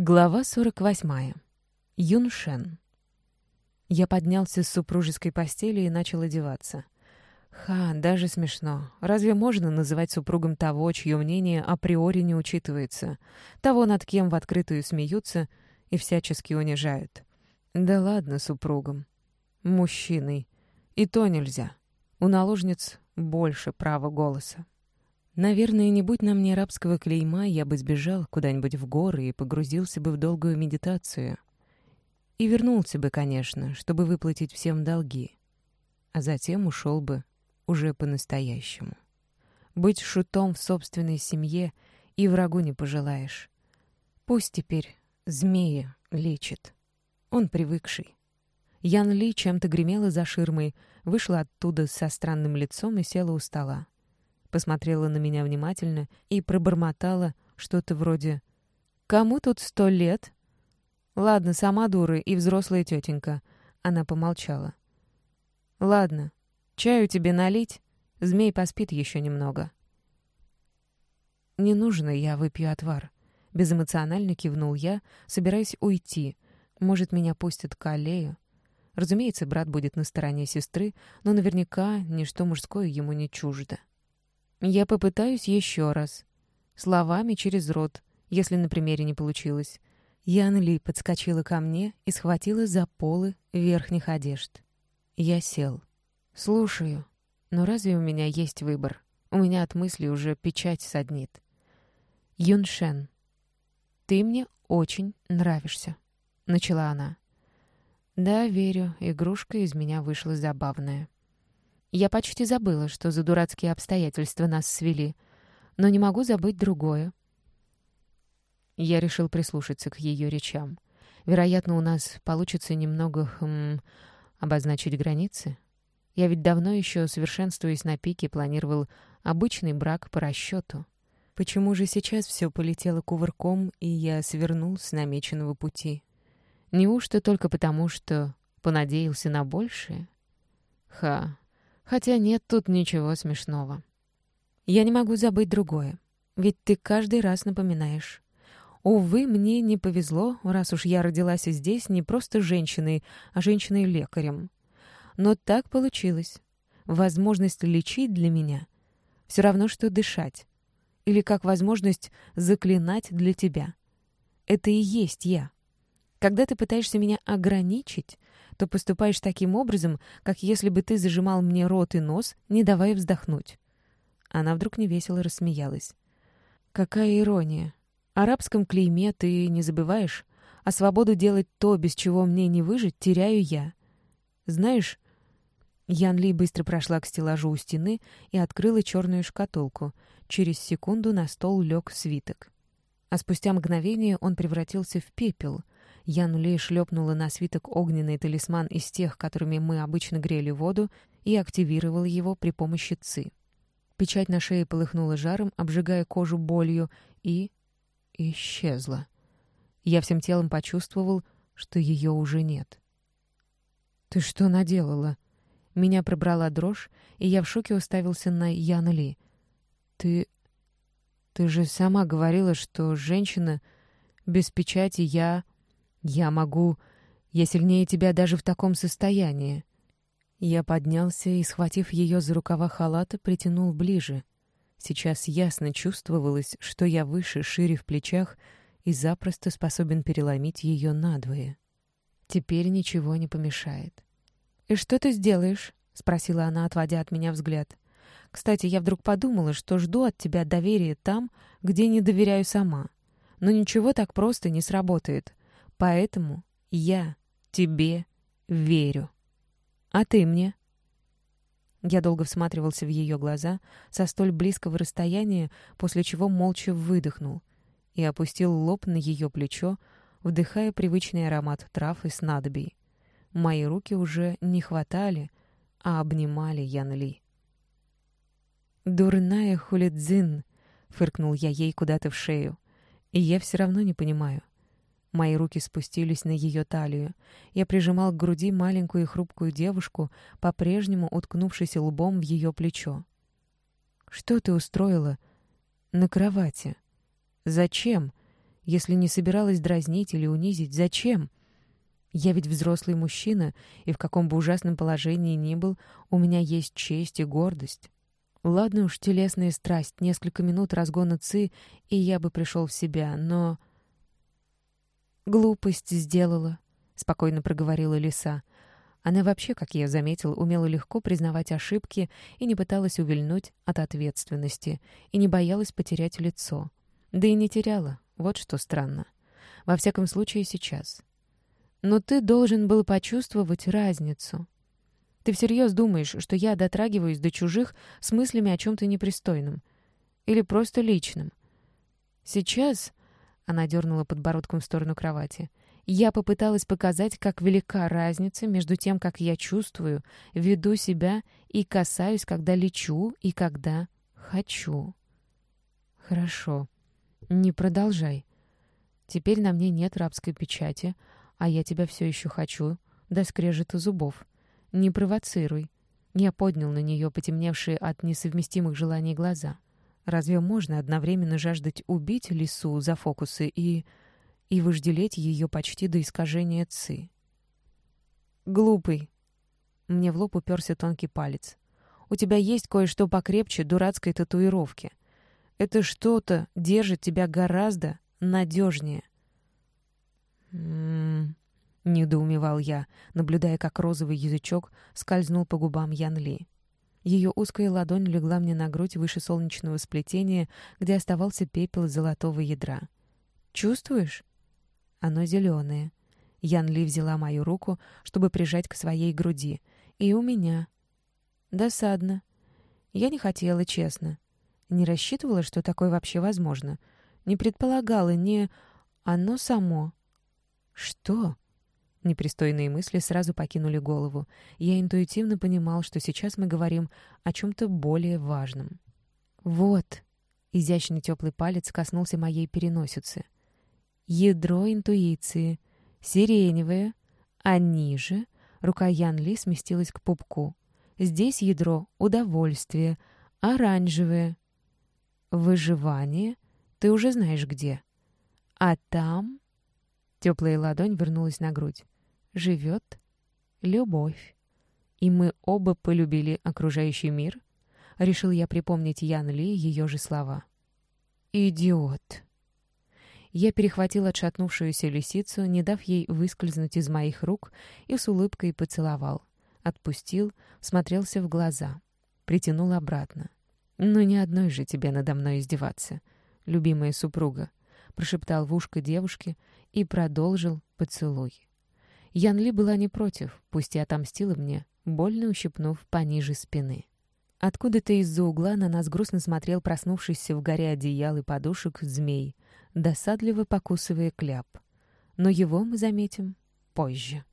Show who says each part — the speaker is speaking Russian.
Speaker 1: Глава 48. Юншен. Я поднялся с супружеской постели и начал одеваться. Ха, даже смешно. Разве можно называть супругом того, чье мнение априори не учитывается? Того, над кем в открытую смеются и всячески унижают? Да ладно супругом. Мужчиной. И то нельзя. У наложниц больше права голоса. Наверное, не будь на мне рабского клейма, я бы сбежал куда-нибудь в горы и погрузился бы в долгую медитацию. И вернулся бы, конечно, чтобы выплатить всем долги. А затем ушел бы уже по-настоящему. Быть шутом в собственной семье и врагу не пожелаешь. Пусть теперь змея лечит. Он привыкший. Ян Ли чем-то гремела за ширмой, вышла оттуда со странным лицом и села у стола посмотрела на меня внимательно и пробормотала что-то вроде «Кому тут сто лет?» «Ладно, сама дура и взрослая тетенька». Она помолчала. «Ладно, чаю тебе налить? Змей поспит еще немного». «Не нужно, я выпью отвар». Безэмоционально кивнул я, собираясь уйти. Может, меня пустят к аллею. Разумеется, брат будет на стороне сестры, но наверняка ничто мужское ему не чуждо. Я попытаюсь еще раз. Словами через рот, если на примере не получилось. Ян Ли подскочила ко мне и схватила за полы верхних одежд. Я сел. «Слушаю. Но разве у меня есть выбор? У меня от мысли уже печать саднит». «Юншен, ты мне очень нравишься», — начала она. «Да, верю, игрушка из меня вышла забавная». Я почти забыла, что за дурацкие обстоятельства нас свели, но не могу забыть другое. Я решил прислушаться к ее речам. Вероятно, у нас получится немного хм, обозначить границы. Я ведь давно еще, совершенствуясь на пике, планировал обычный брак по расчету. Почему же сейчас все полетело кувырком, и я свернул с намеченного пути? Неужто только потому, что понадеялся на большее? Ха, Хотя нет тут ничего смешного. Я не могу забыть другое. Ведь ты каждый раз напоминаешь. Увы, мне не повезло, раз уж я родилась здесь не просто женщиной, а женщиной-лекарем. Но так получилось. Возможность лечить для меня — все равно, что дышать. Или как возможность заклинать для тебя. Это и есть я. Когда ты пытаешься меня ограничить, то поступаешь таким образом, как если бы ты зажимал мне рот и нос, не давая вздохнуть». Она вдруг невесело рассмеялась. «Какая ирония! Арабском клейме ты не забываешь, а свободу делать то, без чего мне не выжить, теряю я. Знаешь...» Ян Ли быстро прошла к стеллажу у стены и открыла черную шкатулку. Через секунду на стол лег свиток. А спустя мгновение он превратился в пепел — Ян Лей шлепнула на свиток огненный талисман из тех, которыми мы обычно грели воду, и активировала его при помощи ци. Печать на шее полыхнула жаром, обжигая кожу болью, и... исчезла. Я всем телом почувствовал, что ее уже нет. «Ты что наделала?» Меня пробрала дрожь, и я в шоке уставился на Ян Ли. «Ты... ты же сама говорила, что женщина без печати я...» «Я могу... Я сильнее тебя даже в таком состоянии». Я поднялся и, схватив ее за рукава халата, притянул ближе. Сейчас ясно чувствовалось, что я выше, шире в плечах и запросто способен переломить ее надвое. Теперь ничего не помешает. «И что ты сделаешь?» — спросила она, отводя от меня взгляд. «Кстати, я вдруг подумала, что жду от тебя доверия там, где не доверяю сама. Но ничего так просто не сработает. Поэтому я тебе верю. А ты мне?» Я долго всматривался в ее глаза со столь близкого расстояния, после чего молча выдохнул и опустил лоб на ее плечо, вдыхая привычный аромат трав и снадобий. Мои руки уже не хватали, а обнимали Ян Ли. «Дурная хулидзин!» — фыркнул я ей куда-то в шею. «И я все равно не понимаю, Мои руки спустились на ее талию. Я прижимал к груди маленькую и хрупкую девушку, по-прежнему уткнувшись лбом в ее плечо. «Что ты устроила?» «На кровати». «Зачем?» Если не собиралась дразнить или унизить, зачем? Я ведь взрослый мужчина, и в каком бы ужасном положении ни был, у меня есть честь и гордость. Ладно уж, телесная страсть, несколько минут разгона ци, и я бы пришел в себя, но... «Глупость сделала», — спокойно проговорила лиса. Она вообще, как я заметил, умела легко признавать ошибки и не пыталась увильнуть от ответственности, и не боялась потерять лицо. Да и не теряла, вот что странно. Во всяком случае, сейчас. Но ты должен был почувствовать разницу. Ты всерьез думаешь, что я дотрагиваюсь до чужих с мыслями о чем-то непристойном? Или просто личном? Сейчас она дернула подбородком в сторону кровати. Я попыталась показать, как велика разница между тем, как я чувствую, веду себя и касаюсь, когда лечу и когда хочу. Хорошо. Не продолжай. Теперь на мне нет рабской печати, а я тебя все еще хочу, до скрежета зубов. Не провоцируй. Я поднял на нее потемневшие от несовместимых желаний глаза. Разве можно одновременно жаждать убить лису за фокусы и... и вожделеть ее почти до искажения ци? «Глупый!» Мне в лоб уперся тонкий палец. «У тебя есть кое-что покрепче дурацкой татуировки. Это что-то держит тебя гораздо надежнее». «М-м-м», недоумевал я, наблюдая, как розовый язычок скользнул по губам Ян Ли. Ее узкая ладонь легла мне на грудь выше солнечного сплетения, где оставался пепел золотого ядра. «Чувствуешь?» «Оно зеленое». Ян Ли взяла мою руку, чтобы прижать к своей груди. «И у меня». «Досадно. Я не хотела, честно. Не рассчитывала, что такое вообще возможно. Не предполагала, не... Оно само». «Что?» Непристойные мысли сразу покинули голову. Я интуитивно понимал, что сейчас мы говорим о чем-то более важном. «Вот!» — изящный теплый палец коснулся моей переносицы. «Ядро интуиции. Сиреневое. А ниже...» — рука Ян сместилась к пупку. «Здесь ядро удовольствие. Оранжевое. Выживание. Ты уже знаешь где. А там...» Теплая ладонь вернулась на грудь. «Живет любовь. И мы оба полюбили окружающий мир?» Решил я припомнить Ян Ли ее же слова. «Идиот!» Я перехватил отшатнувшуюся лисицу, не дав ей выскользнуть из моих рук, и с улыбкой поцеловал. Отпустил, смотрелся в глаза. Притянул обратно. «Ну, не одной же тебе надо мной издеваться, любимая супруга прошептал в ушко девушке и продолжил поцелуй. Ян Ли была не против, пусть и отомстила мне, больно ущипнув пониже спины. Откуда-то из-за угла на нас грустно смотрел проснувшийся в горе одеял и подушек змей, досадливо покусывая кляп. Но его мы заметим позже.